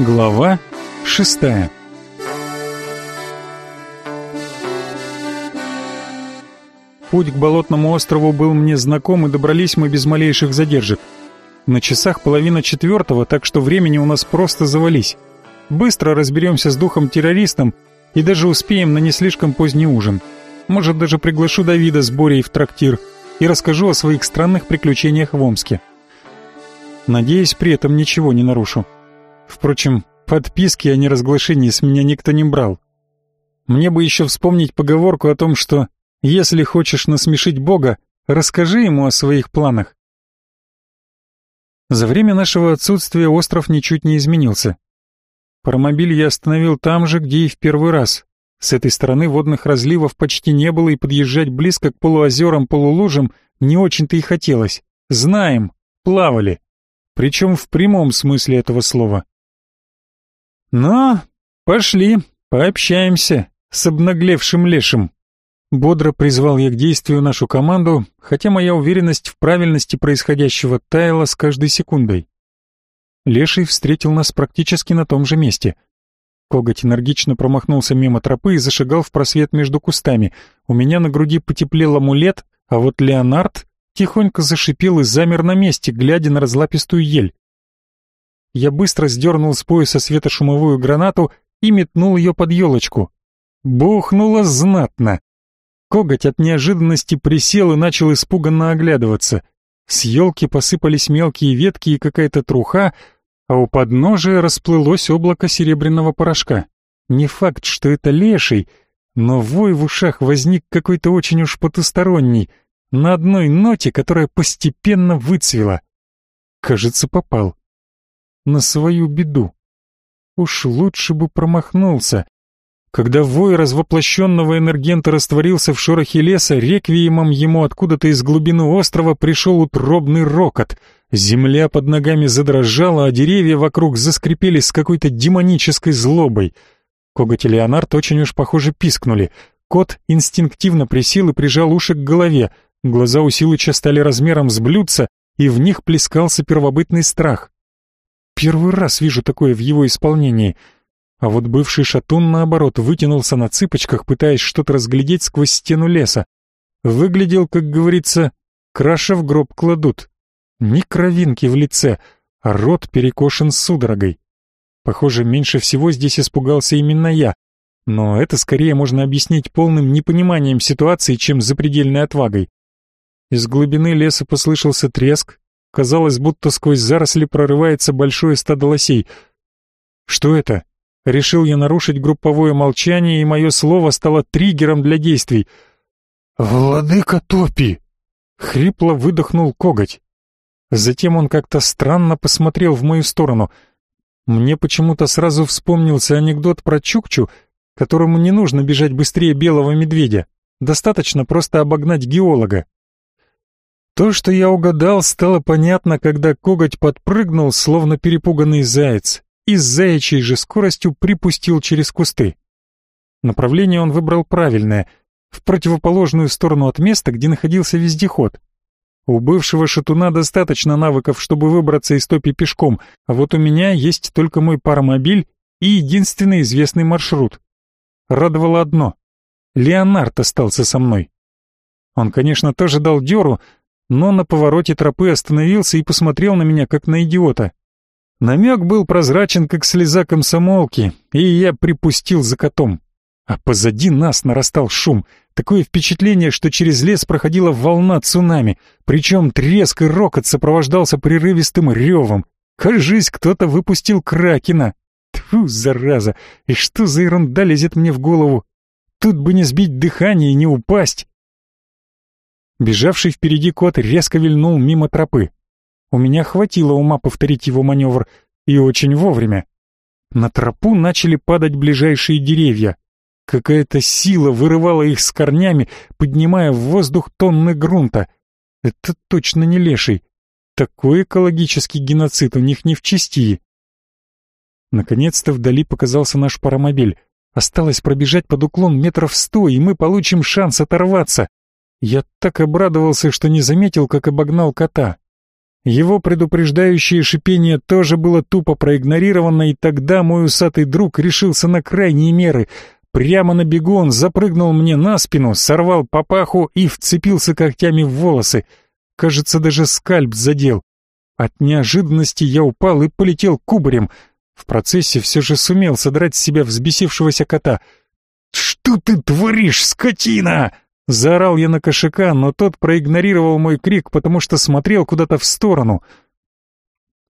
Глава шестая Путь к болотному острову был мне знаком, и добрались мы без малейших задержек. На часах половина четвертого, так что времени у нас просто завались. Быстро разберемся с духом-террористом и даже успеем на не слишком поздний ужин. Может, даже приглашу Давида с Борей в трактир и расскажу о своих странных приключениях в Омске. Надеюсь, при этом ничего не нарушу. Впрочем, подписки о неразглашении с меня никто не брал. Мне бы еще вспомнить поговорку о том, что «если хочешь насмешить Бога, расскажи ему о своих планах». За время нашего отсутствия остров ничуть не изменился. Паромобиль я остановил там же, где и в первый раз. С этой стороны водных разливов почти не было, и подъезжать близко к полуозерам-полулужам не очень-то и хотелось. Знаем, плавали. Причем в прямом смысле этого слова. Но пошли, пообщаемся с обнаглевшим лешим. Бодро призвал я к действию нашу команду, хотя моя уверенность в правильности происходящего таяла с каждой секундой. Леший встретил нас практически на том же месте. Коготь энергично промахнулся мимо тропы и зашагал в просвет между кустами. У меня на груди потеплел амулет, а вот Леонард тихонько зашипел и замер на месте, глядя на разлапистую ель. Я быстро сдернул с пояса светошумовую гранату и метнул ее под елочку. Бухнуло знатно. Коготь от неожиданности присел и начал испуганно оглядываться. С елки посыпались мелкие ветки и какая-то труха, а у подножия расплылось облако серебряного порошка. Не факт, что это леший, но вой в ушах возник какой-то очень уж потусторонний, на одной ноте, которая постепенно выцвела. Кажется, попал. На свою беду. Уж лучше бы промахнулся. Когда вой развоплощенного энергента растворился в шорохе леса, реквиемом ему откуда-то из глубины острова пришел утробный рокот. Земля под ногами задрожала, а деревья вокруг заскрипели с какой-то демонической злобой. Коготь и Леонард очень уж похоже пискнули. Кот инстинктивно присел и прижал уши к голове. Глаза у Силыча стали размером с блюдца, и в них плескался первобытный страх. Первый раз вижу такое в его исполнении — а вот бывший шатун, наоборот, вытянулся на цыпочках, пытаясь что-то разглядеть сквозь стену леса. Выглядел, как говорится, краша в гроб кладут. Ни кровинки в лице, а рот перекошен судорогой. Похоже, меньше всего здесь испугался именно я, но это скорее можно объяснить полным непониманием ситуации, чем запредельной отвагой. Из глубины леса послышался треск, казалось, будто сквозь заросли прорывается большое стадо лосей. Что это? Решил я нарушить групповое молчание, и мое слово стало триггером для действий. «Владыка Топи!» — хрипло выдохнул коготь. Затем он как-то странно посмотрел в мою сторону. Мне почему-то сразу вспомнился анекдот про Чукчу, которому не нужно бежать быстрее белого медведя. Достаточно просто обогнать геолога. То, что я угадал, стало понятно, когда коготь подпрыгнул, словно перепуганный заяц и с заячьей же скоростью припустил через кусты. Направление он выбрал правильное, в противоположную сторону от места, где находился вездеход. У бывшего шатуна достаточно навыков, чтобы выбраться из топи пешком, а вот у меня есть только мой паромобиль и единственный известный маршрут. Радовало одно — Леонард остался со мной. Он, конечно, тоже дал дёру, но на повороте тропы остановился и посмотрел на меня, как на идиота. Намек был прозрачен, как слеза комсомолки, и я припустил за котом. А позади нас нарастал шум. Такое впечатление, что через лес проходила волна цунами, причем треск и рокот сопровождался прерывистым ревом. Кажись, кто-то выпустил кракена. Тьфу, зараза, и что за ерунда лезет мне в голову? Тут бы не сбить дыхание и не упасть. Бежавший впереди кот резко вильнул мимо тропы. У меня хватило ума повторить его маневр, и очень вовремя. На тропу начали падать ближайшие деревья. Какая-то сила вырывала их с корнями, поднимая в воздух тонны грунта. Это точно не леший. Такой экологический геноцид у них не в чести. Наконец-то вдали показался наш паромобиль. Осталось пробежать под уклон метров сто, и мы получим шанс оторваться. Я так обрадовался, что не заметил, как обогнал кота. Его предупреждающее шипение тоже было тупо проигнорировано, и тогда мой усатый друг решился на крайние меры. Прямо на бегу он запрыгнул мне на спину, сорвал папаху и вцепился когтями в волосы. Кажется, даже скальп задел. От неожиданности я упал и полетел кубарем. В процессе все же сумел содрать с себя взбесившегося кота. «Что ты творишь, скотина?» Заорал я на кошака, но тот проигнорировал мой крик, потому что смотрел куда-то в сторону.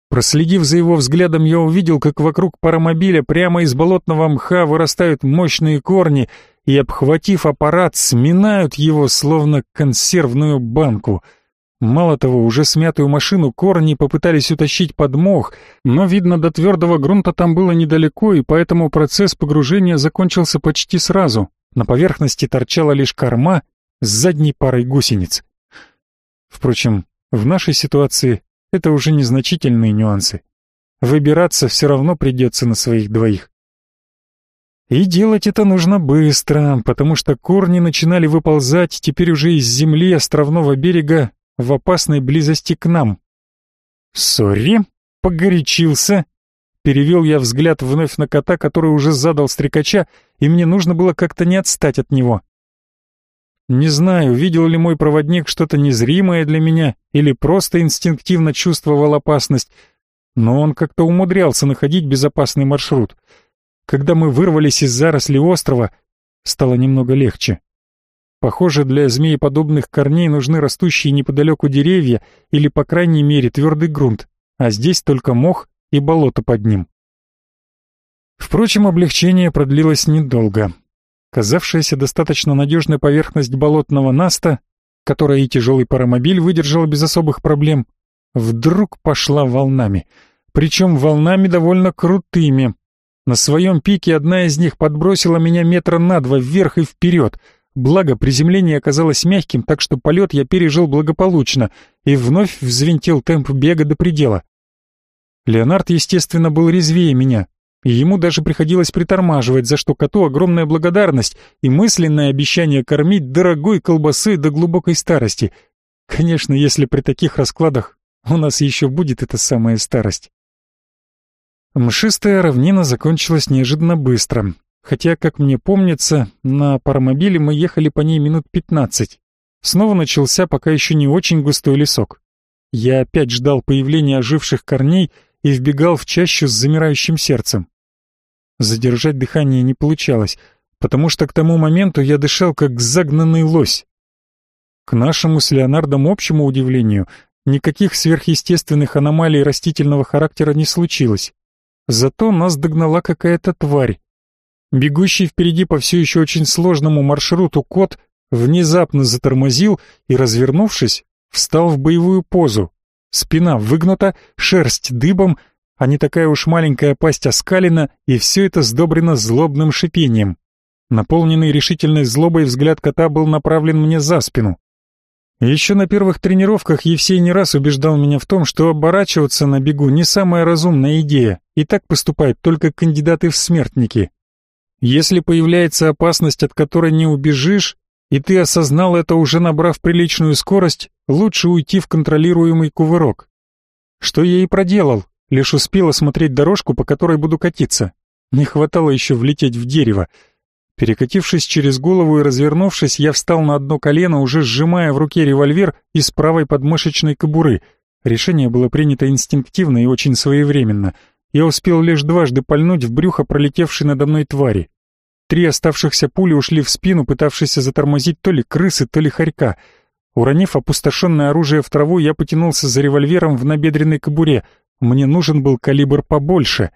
Проследив за его взглядом, я увидел, как вокруг паромобиля прямо из болотного мха вырастают мощные корни и, обхватив аппарат, сминают его, словно консервную банку. Мало того, уже смятую машину корни попытались утащить под мох, но, видно, до твердого грунта там было недалеко, и поэтому процесс погружения закончился почти сразу. На поверхности торчала лишь корма с задней парой гусениц. Впрочем, в нашей ситуации это уже незначительные нюансы. Выбираться все равно придется на своих двоих. И делать это нужно быстро, потому что корни начинали выползать теперь уже из земли островного берега в опасной близости к нам. «Сори, погорячился», Перевел я взгляд вновь на кота, который уже задал стрекача, и мне нужно было как-то не отстать от него. Не знаю, видел ли мой проводник что-то незримое для меня или просто инстинктивно чувствовал опасность, но он как-то умудрялся находить безопасный маршрут. Когда мы вырвались из зарослей острова, стало немного легче. Похоже, для змееподобных корней нужны растущие неподалеку деревья или, по крайней мере, твердый грунт, а здесь только мох и болото под ним. Впрочем, облегчение продлилось недолго. Казавшаяся достаточно надежной поверхность болотного наста, которая и тяжелый паромобиль выдержал без особых проблем, вдруг пошла волнами. Причем волнами довольно крутыми. На своем пике одна из них подбросила меня метра на два вверх и вперед. Благо, приземление оказалось мягким, так что полет я пережил благополучно и вновь взвинтил темп бега до предела. Леонард, естественно, был резвее меня, и ему даже приходилось притормаживать, за что коту огромная благодарность и мысленное обещание кормить дорогой колбасы до глубокой старости. Конечно, если при таких раскладах у нас еще будет эта самая старость. Мшистая равнина закончилась неожиданно быстро, хотя, как мне помнится, на паромобиле мы ехали по ней минут пятнадцать. Снова начался пока еще не очень густой лесок. Я опять ждал появления оживших корней и вбегал в чащу с замирающим сердцем. Задержать дыхание не получалось, потому что к тому моменту я дышал как загнанный лось. К нашему с Леонардом общему удивлению, никаких сверхъестественных аномалий растительного характера не случилось. Зато нас догнала какая-то тварь. Бегущий впереди по все еще очень сложному маршруту кот внезапно затормозил и, развернувшись, встал в боевую позу. Спина выгнута, шерсть дыбом, а не такая уж маленькая пасть оскалена, и все это сдобрено злобным шипением. Наполненный решительной злобой взгляд кота был направлен мне за спину. Еще на первых тренировках Евсей не раз убеждал меня в том, что оборачиваться на бегу не самая разумная идея, и так поступают только кандидаты в смертники. Если появляется опасность, от которой не убежишь, и ты осознал это уже набрав приличную скорость, лучше уйти в контролируемый кувырок. Что я и проделал, лишь успел осмотреть дорожку, по которой буду катиться. Не хватало еще влететь в дерево. Перекатившись через голову и развернувшись, я встал на одно колено, уже сжимая в руке револьвер из правой подмышечной кобуры. Решение было принято инстинктивно и очень своевременно. Я успел лишь дважды пальнуть в брюхо пролетевшей надо мной твари. Три оставшихся пули ушли в спину, пытавшиеся затормозить то ли крысы, то ли хорька. Уронив опустошенное оружие в траву, я потянулся за револьвером в набедренной кобуре. Мне нужен был калибр побольше.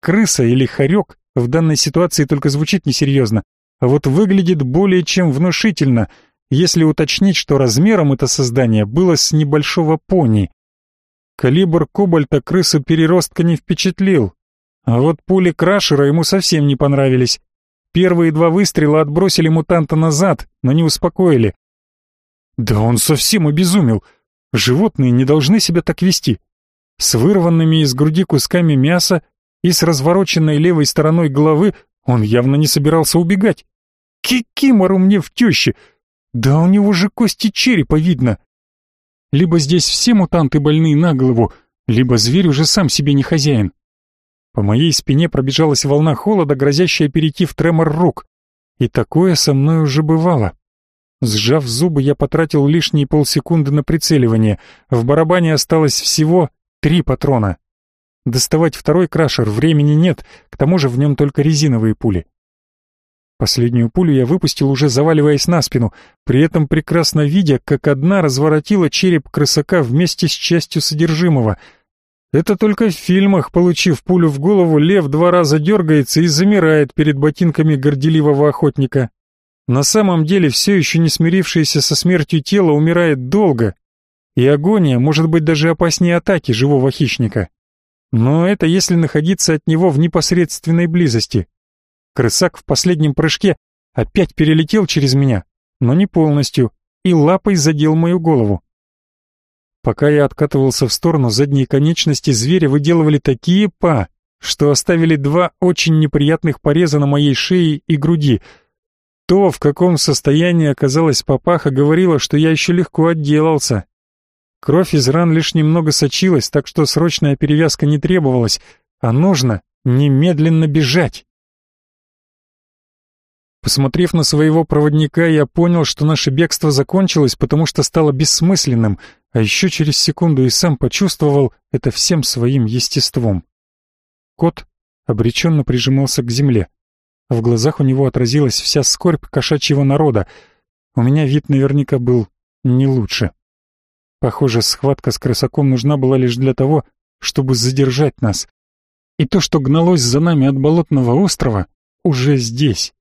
Крыса или хорек в данной ситуации только звучит несерьезно, а вот выглядит более чем внушительно, если уточнить, что размером это создание было с небольшого пони. Калибр кобальта крысу переростка не впечатлил, а вот пули крашера ему совсем не понравились. Первые два выстрела отбросили мутанта назад, но не успокоили. Да он совсем обезумел. Животные не должны себя так вести. С вырванными из груди кусками мяса и с развороченной левой стороной головы он явно не собирался убегать. Кикимору мне в тёще! Да у него же кости черепа видно! Либо здесь все мутанты больные на голову, либо зверь уже сам себе не хозяин. По моей спине пробежалась волна холода, грозящая перейти в тремор рук. И такое со мной уже бывало. Сжав зубы, я потратил лишние полсекунды на прицеливание. В барабане осталось всего три патрона. Доставать второй крашер времени нет, к тому же в нем только резиновые пули. Последнюю пулю я выпустил, уже заваливаясь на спину, при этом прекрасно видя, как одна разворотила череп крысака вместе с частью содержимого. Это только в фильмах, получив пулю в голову, лев два раза дергается и замирает перед ботинками горделивого охотника. На самом деле все еще не смирившееся со смертью тело умирает долго, и агония может быть даже опаснее атаки живого хищника. Но это если находиться от него в непосредственной близости. Крысак в последнем прыжке опять перелетел через меня, но не полностью, и лапой задел мою голову. Пока я откатывался в сторону, задние конечности зверя выделывали такие па, что оставили два очень неприятных пореза на моей шее и груди. То, в каком состоянии оказалась папаха, говорило, что я еще легко отделался. Кровь из ран лишь немного сочилась, так что срочная перевязка не требовалась, а нужно немедленно бежать. Посмотрев на своего проводника, я понял, что наше бегство закончилось, потому что стало бессмысленным, а еще через секунду и сам почувствовал это всем своим естеством. Кот обреченно прижимался к земле. В глазах у него отразилась вся скорбь кошачьего народа. У меня вид наверняка был не лучше. Похоже, схватка с крысаком нужна была лишь для того, чтобы задержать нас. И то, что гналось за нами от болотного острова, уже здесь.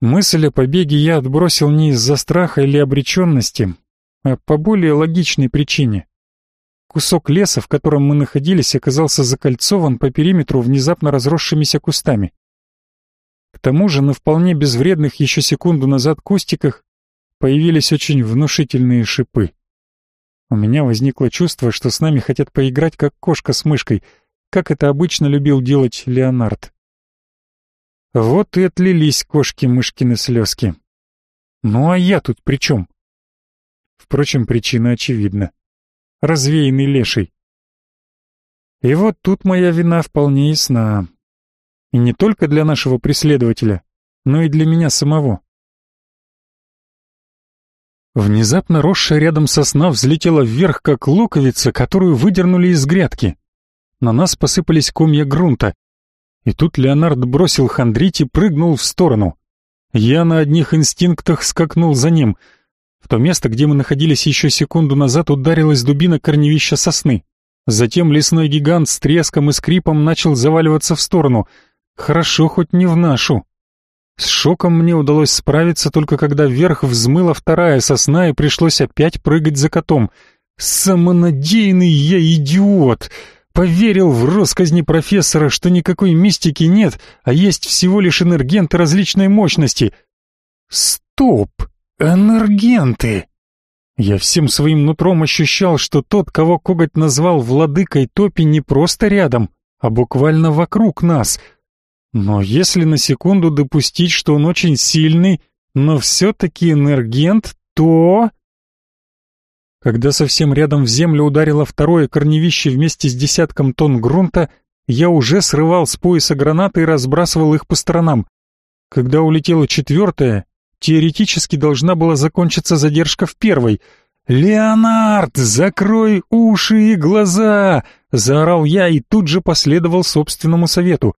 Мысль о побеге я отбросил не из-за страха или обреченности, а по более логичной причине. Кусок леса, в котором мы находились, оказался закольцован по периметру внезапно разросшимися кустами. К тому же на вполне безвредных еще секунду назад кустиках появились очень внушительные шипы. У меня возникло чувство, что с нами хотят поиграть как кошка с мышкой, как это обычно любил делать Леонард. Вот и отлились кошки-мышкины слезки. Ну а я тут при чем? Впрочем, причина очевидна. Развеянный леший. И вот тут моя вина вполне ясна. И не только для нашего преследователя, но и для меня самого. Внезапно росшая рядом сосна взлетела вверх, как луковица, которую выдернули из грядки. На нас посыпались комья грунта. И тут Леонард бросил хандрить и прыгнул в сторону. Я на одних инстинктах скакнул за ним. В то место, где мы находились еще секунду назад, ударилась дубина корневища сосны. Затем лесной гигант с треском и скрипом начал заваливаться в сторону. Хорошо, хоть не в нашу. С шоком мне удалось справиться только когда вверх взмыла вторая сосна и пришлось опять прыгать за котом. Самонадеянный я идиот! Поверил в росказни профессора, что никакой мистики нет, а есть всего лишь энергенты различной мощности. Стоп! Энергенты! Я всем своим нутром ощущал, что тот, кого коготь назвал владыкой топи, не просто рядом, а буквально вокруг нас. Но если на секунду допустить, что он очень сильный, но все-таки энергент, то... Когда совсем рядом в землю ударило второе корневище вместе с десятком тонн грунта, я уже срывал с пояса гранаты и разбрасывал их по сторонам. Когда улетело четвертое, теоретически должна была закончиться задержка в первой. «Леонард, закрой уши и глаза!» — заорал я и тут же последовал собственному совету.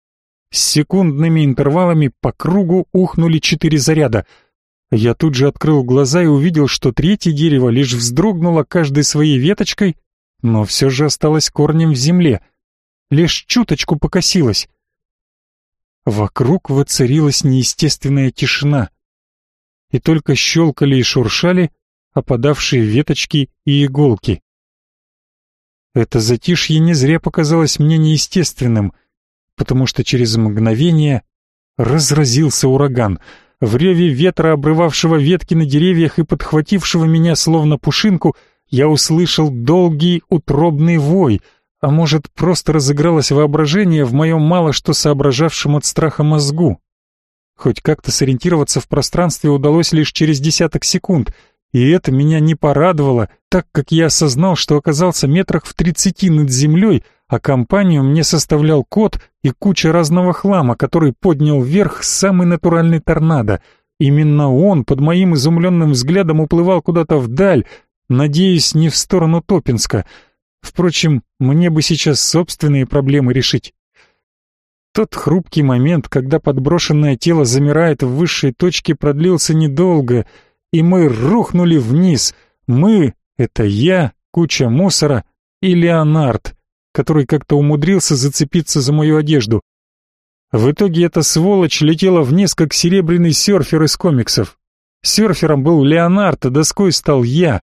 С секундными интервалами по кругу ухнули четыре заряда — я тут же открыл глаза и увидел, что третье дерево лишь вздрогнуло каждой своей веточкой, но все же осталось корнем в земле, лишь чуточку покосилось. Вокруг воцарилась неестественная тишина, и только щелкали и шуршали опадавшие веточки и иголки. Это затишье не зря показалось мне неестественным, потому что через мгновение разразился ураган — в реве ветра, обрывавшего ветки на деревьях и подхватившего меня словно пушинку, я услышал долгий утробный вой, а может, просто разыгралось воображение в моем мало что соображавшем от страха мозгу. Хоть как-то сориентироваться в пространстве удалось лишь через десяток секунд, И это меня не порадовало, так как я осознал, что оказался метрах в тридцати над землей, а компанию мне составлял кот и куча разного хлама, который поднял вверх самый натуральный торнадо. Именно он под моим изумленным взглядом уплывал куда-то вдаль, надеюсь, не в сторону Топинска. Впрочем, мне бы сейчас собственные проблемы решить. Тот хрупкий момент, когда подброшенное тело замирает в высшей точке, продлился недолго — и мы рухнули вниз. Мы — это я, куча мусора и Леонард, который как-то умудрился зацепиться за мою одежду. В итоге эта сволочь летела вниз, как серебряный серфер из комиксов. Серфером был Леонард, а доской стал я.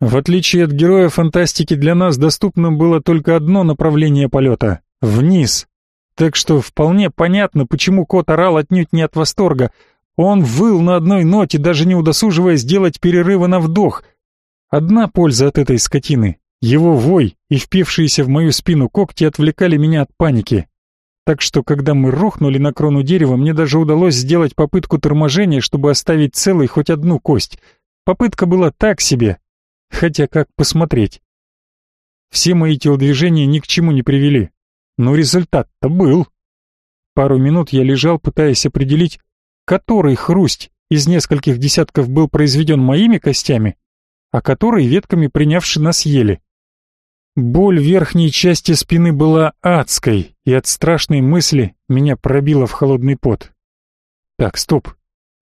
В отличие от героя фантастики, для нас доступным было только одно направление полета — вниз. Так что вполне понятно, почему кот орал отнюдь не от восторга — он выл на одной ноте, даже не удосуживая сделать перерыва на вдох. Одна польза от этой скотины. Его вой и впившиеся в мою спину когти отвлекали меня от паники. Так что, когда мы рухнули на крону дерева, мне даже удалось сделать попытку торможения, чтобы оставить целой хоть одну кость. Попытка была так себе. Хотя как посмотреть? Все мои телодвижения ни к чему не привели. Но результат-то был. Пару минут я лежал, пытаясь определить, который хрусть из нескольких десятков был произведен моими костями, а который ветками принявши нас ели. Боль верхней части спины была адской, и от страшной мысли меня пробило в холодный пот. Так, стоп.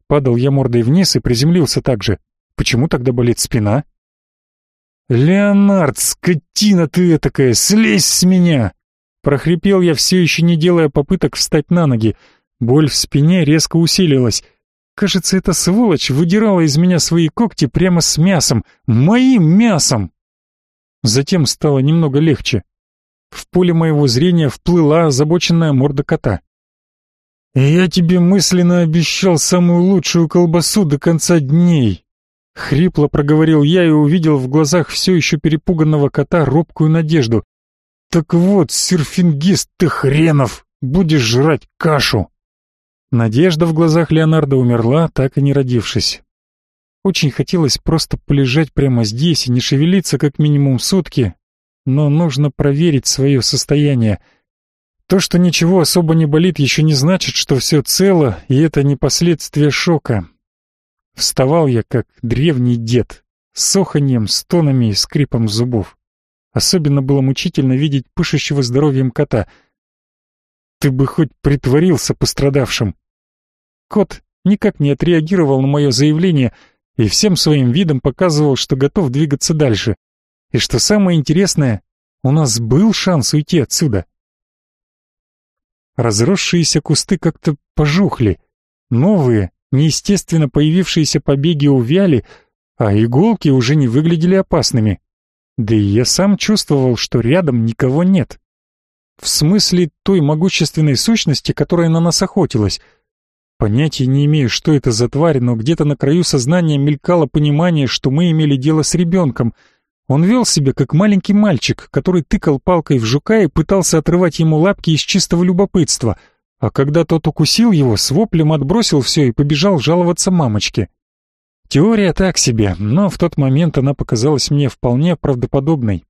Падал я мордой вниз и приземлился так же. Почему тогда болит спина? «Леонард, скотина ты этакая, слезь с меня!» Прохрипел я, все еще не делая попыток встать на ноги, Боль в спине резко усилилась. Кажется, эта сволочь выдирала из меня свои когти прямо с мясом. Моим мясом! Затем стало немного легче. В поле моего зрения вплыла озабоченная морда кота. «Я тебе мысленно обещал самую лучшую колбасу до конца дней!» Хрипло проговорил я и увидел в глазах все еще перепуганного кота робкую надежду. «Так вот, серфингист ты хренов, будешь жрать кашу!» Надежда в глазах Леонардо умерла, так и не родившись. Очень хотелось просто полежать прямо здесь и не шевелиться как минимум сутки, но нужно проверить свое состояние. То, что ничего особо не болит, еще не значит, что все цело, и это не последствия шока. Вставал я как древний дед, с оханьем, стонами и скрипом зубов. Особенно было мучительно видеть пышущего здоровьем кота. Ты бы хоть притворился пострадавшим. Кот никак не отреагировал на мое заявление и всем своим видом показывал, что готов двигаться дальше. И что самое интересное, у нас был шанс уйти отсюда. Разросшиеся кусты как-то пожухли. Новые, неестественно появившиеся побеги увяли, а иголки уже не выглядели опасными. Да и я сам чувствовал, что рядом никого нет. В смысле той могущественной сущности, которая на нас охотилась — Понятия не имею, что это за тварь, но где-то на краю сознания мелькало понимание, что мы имели дело с ребенком. Он вел себя как маленький мальчик, который тыкал палкой в жука и пытался отрывать ему лапки из чистого любопытства, а когда тот укусил его, с воплем отбросил все и побежал жаловаться мамочке. Теория так себе, но в тот момент она показалась мне вполне правдоподобной.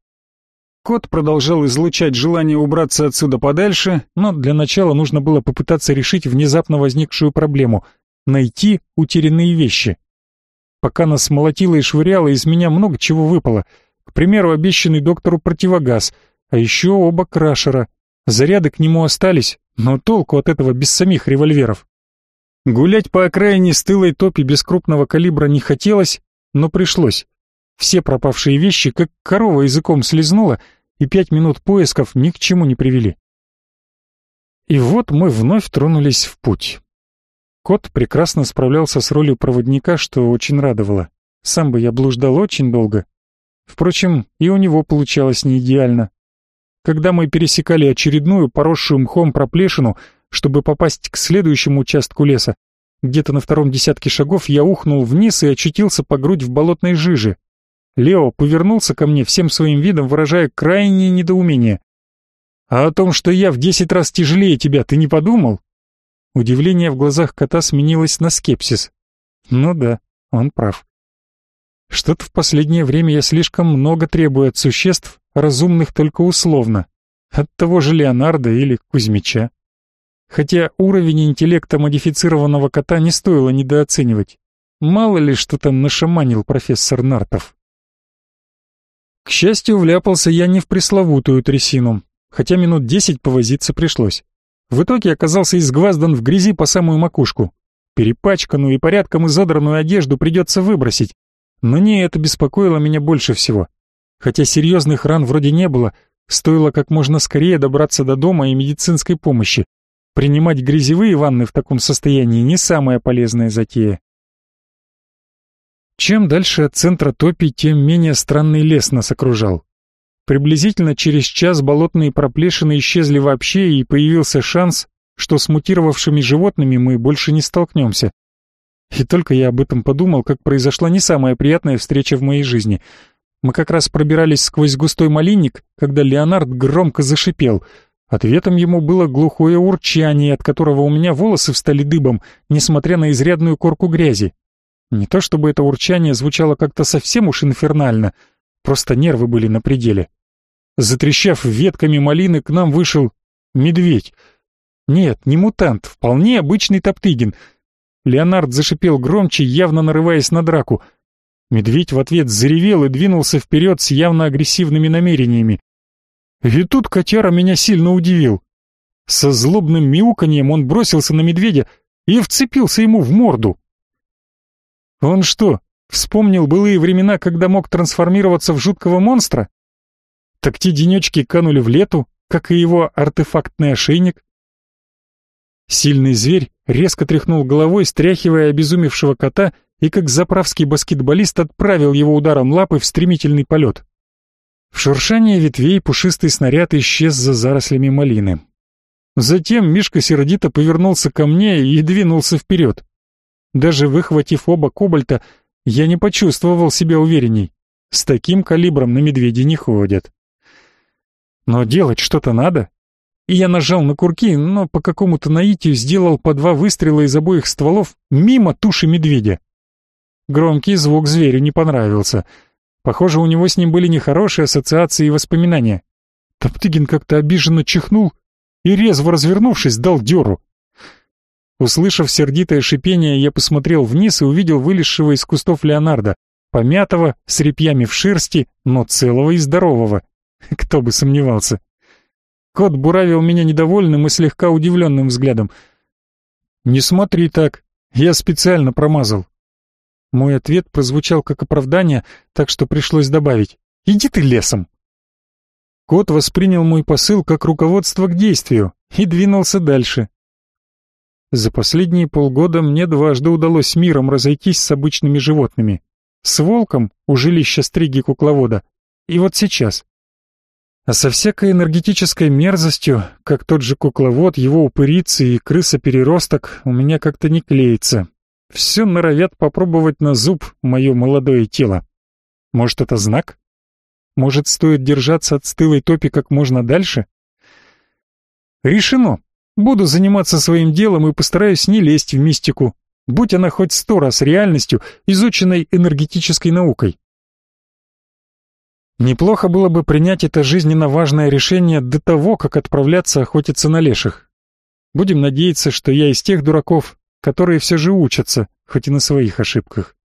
Кот продолжал излучать желание убраться отсюда подальше, но для начала нужно было попытаться решить внезапно возникшую проблему — найти утерянные вещи. Пока нас молотило и швыряло, из меня много чего выпало. К примеру, обещанный доктору противогаз, а еще оба крашера. Заряды к нему остались, но толку от этого без самих револьверов. Гулять по окраине стылой топи без крупного калибра не хотелось, но пришлось. Все пропавшие вещи, как корова языком слезнула, и пять минут поисков ни к чему не привели. И вот мы вновь тронулись в путь. Кот прекрасно справлялся с ролью проводника, что очень радовало. Сам бы я блуждал очень долго. Впрочем, и у него получалось не идеально. Когда мы пересекали очередную поросшую мхом проплешину, чтобы попасть к следующему участку леса, где-то на втором десятке шагов я ухнул вниз и очутился по грудь в болотной жиже. Лео повернулся ко мне всем своим видом, выражая крайнее недоумение. «А о том, что я в десять раз тяжелее тебя, ты не подумал?» Удивление в глазах кота сменилось на скепсис. «Ну да, он прав». Что-то в последнее время я слишком много требую от существ, разумных только условно. От того же Леонардо или Кузьмича. Хотя уровень интеллекта модифицированного кота не стоило недооценивать. Мало ли, что там нашаманил профессор Нартов. К счастью, вляпался я не в пресловутую трясину, хотя минут десять повозиться пришлось. В итоге оказался изгваздан в грязи по самую макушку. Перепачканную и порядком изодранную одежду придется выбросить. Но не это беспокоило меня больше всего. Хотя серьезных ран вроде не было, стоило как можно скорее добраться до дома и медицинской помощи. Принимать грязевые ванны в таком состоянии не самая полезная затея. Чем дальше от центра топи, тем менее странный лес нас окружал. Приблизительно через час болотные проплешины исчезли вообще, и появился шанс, что с мутировавшими животными мы больше не столкнемся. И только я об этом подумал, как произошла не самая приятная встреча в моей жизни. Мы как раз пробирались сквозь густой малинник, когда Леонард громко зашипел. Ответом ему было глухое урчание, от которого у меня волосы встали дыбом, несмотря на изрядную корку грязи. Не то чтобы это урчание звучало как-то совсем уж инфернально — Просто нервы были на пределе. Затрещав ветками малины, к нам вышел медведь. Нет, не мутант, вполне обычный Топтыгин. Леонард зашипел громче, явно нарываясь на драку. Медведь в ответ заревел и двинулся вперед с явно агрессивными намерениями. И тут котяра меня сильно удивил. Со злобным мяуканьем он бросился на медведя и вцепился ему в морду. Он что, Вспомнил былые времена, когда мог трансформироваться в жуткого монстра? Так те денечки канули в лету, как и его артефактный ошейник. Сильный зверь резко тряхнул головой, стряхивая обезумевшего кота, и как заправский баскетболист отправил его ударом лапы в стремительный полет. В шуршание ветвей пушистый снаряд исчез за зарослями малины. Затем Мишка сердито повернулся ко мне и двинулся вперед. Даже выхватив оба кобальта, я не почувствовал себя уверенней. С таким калибром на медведи не ходят. Но делать что-то надо. И я нажал на курки, но по какому-то наитию сделал по два выстрела из обоих стволов мимо туши медведя. Громкий звук зверю не понравился. Похоже, у него с ним были нехорошие ассоциации и воспоминания. Топтыгин как-то обиженно чихнул и, резво развернувшись, дал дёру. Услышав сердитое шипение, я посмотрел вниз и увидел вылезшего из кустов Леонардо, помятого, с репьями в шерсти, но целого и здорового. Кто бы сомневался. Кот буравил меня недовольным и слегка удивленным взглядом. «Не смотри так, я специально промазал». Мой ответ прозвучал как оправдание, так что пришлось добавить «Иди ты лесом». Кот воспринял мой посыл как руководство к действию и двинулся дальше, за последние полгода мне дважды удалось миром разойтись с обычными животными. С волком у жилища стриги кукловода. И вот сейчас. А со всякой энергетической мерзостью, как тот же кукловод, его упырицы и крыса-переросток, у меня как-то не клеится. Все норовят попробовать на зуб мое молодое тело. Может, это знак? Может, стоит держаться от стылой топи как можно дальше? Решено. Буду заниматься своим делом и постараюсь не лезть в мистику, будь она хоть сто раз реальностью, изученной энергетической наукой. Неплохо было бы принять это жизненно важное решение до того, как отправляться охотиться на леших. Будем надеяться, что я из тех дураков, которые все же учатся, хоть и на своих ошибках.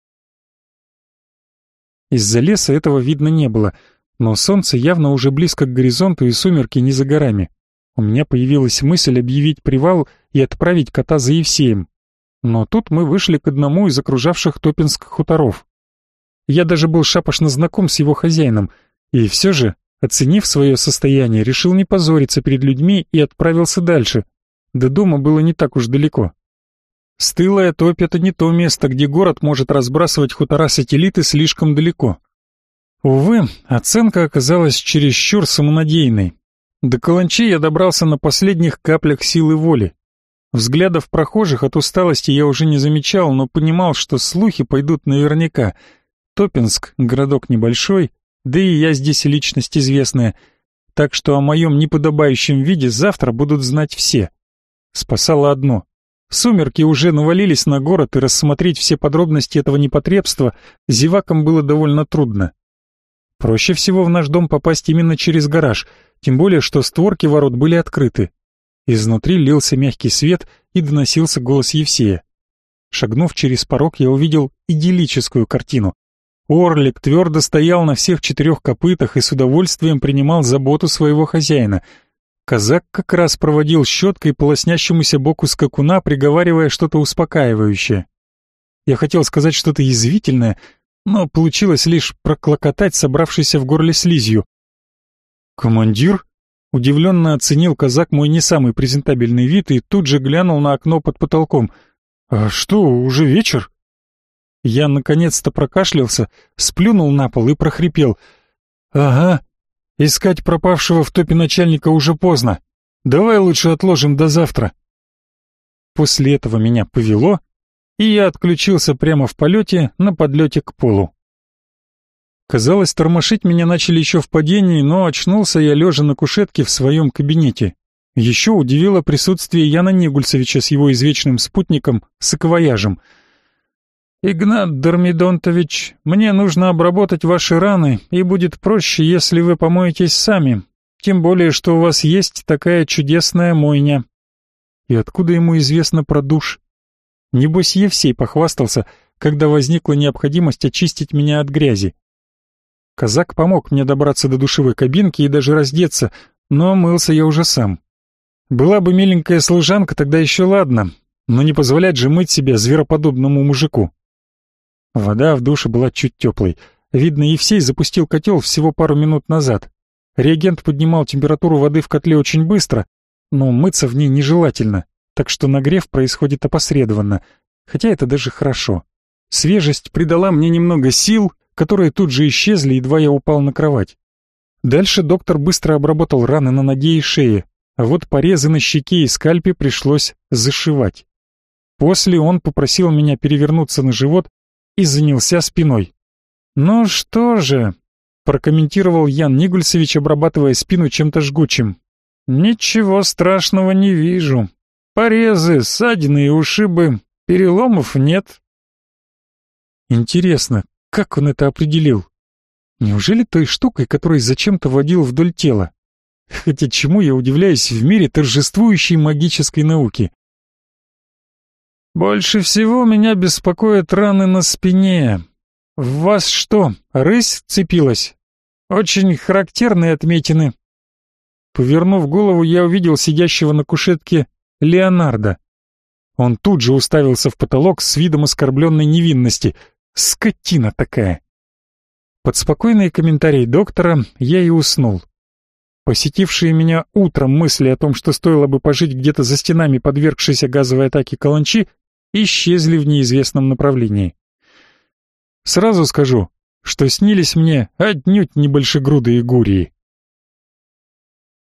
Из-за леса этого видно не было, но солнце явно уже близко к горизонту и сумерки не за горами. У меня появилась мысль объявить привал и отправить кота за Евсеем. Но тут мы вышли к одному из окружавших Топинск хуторов. Я даже был шапошно знаком с его хозяином, и все же, оценив свое состояние, решил не позориться перед людьми и отправился дальше. До дома было не так уж далеко. Стылая топь — это не то место, где город может разбрасывать хутора-сателлиты слишком далеко. Увы, оценка оказалась чересчур самонадеянной. До Каланчи я добрался на последних каплях силы воли. Взглядов прохожих от усталости я уже не замечал, но понимал, что слухи пойдут наверняка. Топинск — городок небольшой, да и я здесь личность известная, так что о моем неподобающем виде завтра будут знать все. Спасало одно Сумерки уже навалились на город, и рассмотреть все подробности этого непотребства зевакам было довольно трудно. Проще всего в наш дом попасть именно через гараж, тем более, что створки ворот были открыты. Изнутри лился мягкий свет и доносился голос Евсея. Шагнув через порог, я увидел идиллическую картину. Орлик твердо стоял на всех четырех копытах и с удовольствием принимал заботу своего хозяина. Казак как раз проводил щеткой по лоснящемуся боку скакуна, приговаривая что-то успокаивающее. Я хотел сказать что-то язвительное, но получилось лишь проклокотать собравшийся в горле слизью. «Командир?» — удивленно оценил казак мой не самый презентабельный вид и тут же глянул на окно под потолком. «А что, уже вечер?» Я наконец-то прокашлялся, сплюнул на пол и прохрипел. «Ага, искать пропавшего в топе начальника уже поздно. Давай лучше отложим до завтра». После этого меня повело, и я отключился прямо в полете на подлете к полу. Казалось, тормошить меня начали еще в падении, но очнулся я лежа на кушетке в своем кабинете. Еще удивило присутствие Яна Негульцевича с его извечным спутником, саквояжем — «Игнат Дормидонтович, мне нужно обработать ваши раны, и будет проще, если вы помоетесь сами, тем более, что у вас есть такая чудесная мойня». И откуда ему известно про душ? Небось, Евсей похвастался, когда возникла необходимость очистить меня от грязи. Казак помог мне добраться до душевой кабинки и даже раздеться, но мылся я уже сам. Была бы миленькая служанка, тогда еще ладно, но не позволять же мыть себя звероподобному мужику. Вода в душе была чуть теплой. Видно, Евсей запустил котел всего пару минут назад. Реагент поднимал температуру воды в котле очень быстро, но мыться в ней нежелательно, так что нагрев происходит опосредованно, хотя это даже хорошо. Свежесть придала мне немного сил, которые тут же исчезли, едва я упал на кровать. Дальше доктор быстро обработал раны на ноге и шее, а вот порезы на щеке и скальпе пришлось зашивать. После он попросил меня перевернуться на живот и занялся спиной. «Ну что же», — прокомментировал Ян Нигульсович, обрабатывая спину чем-то жгучим. «Ничего страшного не вижу. Порезы, ссадины и ушибы, переломов нет». Интересно, как он это определил? Неужели той штукой, которой зачем-то водил вдоль тела? Хотя чему я удивляюсь в мире торжествующей магической науки? «Больше всего меня беспокоят раны на спине. В вас что, рысь вцепилась? Очень характерные отметины». Повернув голову, я увидел сидящего на кушетке Леонардо. Он тут же уставился в потолок с видом оскорбленной невинности. Скотина такая. Под спокойные комментарии доктора я и уснул. Посетившие меня утром мысли о том, что стоило бы пожить где-то за стенами подвергшейся газовой атаке каланчи, исчезли в неизвестном направлении. Сразу скажу, что снились мне отнюдь небольшегрудые гурии.